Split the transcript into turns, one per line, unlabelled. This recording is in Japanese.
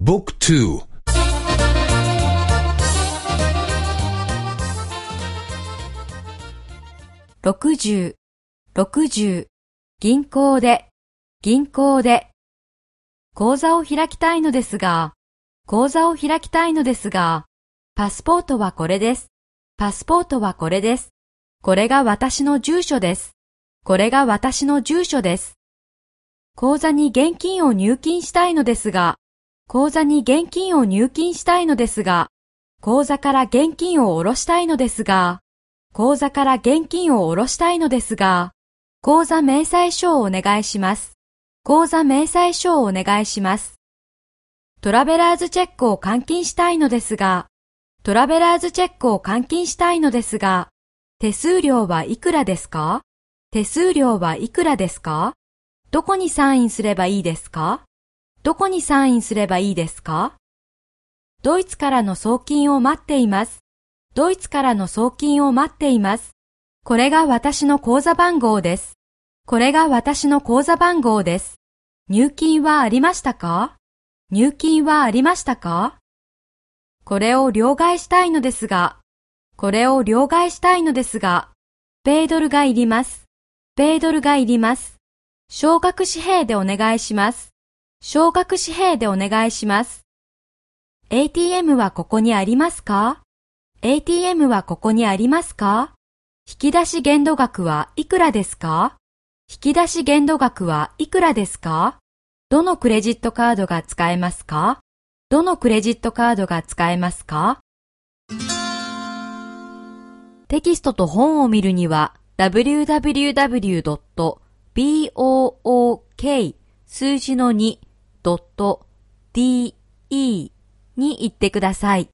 Book 2
60、60、銀行で、銀行で。口座を開きたいのですが、口座を開きたいのですが、パスポートはこれです。パスポートはこれです。これが私の住所です。これが私の住所です。口座に現金を入金したいのですが、口座に現金を入金したいのですが、口座から現金を下ろしたいのですが、口座から現金を下ろしたいのですが、口座明細書をお願いします。口座明細書をお願いします。トラベラーズチェックを換金したいのですが、トラベラーズチェックを換金したいのですが、手数料はいくらですか？手数料はいくらですか？どこにサインすればいいですか？どこにサインすればいいですか？ドイツからの送金を待っています。ドイツからの送金を待っています。これが私の口座番号です。これが私の口座番号です。入金はありましたか？入金はありましたか？これを両替したいのですが、これを両替したいのですが、米ドルがいります。米ドルがいります。少額紙幣でお願いします。少額紙幣でお願いします。ATM はここにありますか ?ATM はここにありますか？引き出し限度額はいくらですか？引き出し限度額はいくらですか？どのクレジットカードが使えますか？どのクレジットカードが使えますか？テキストと本を見るには www.book 数字の .de に行ってください。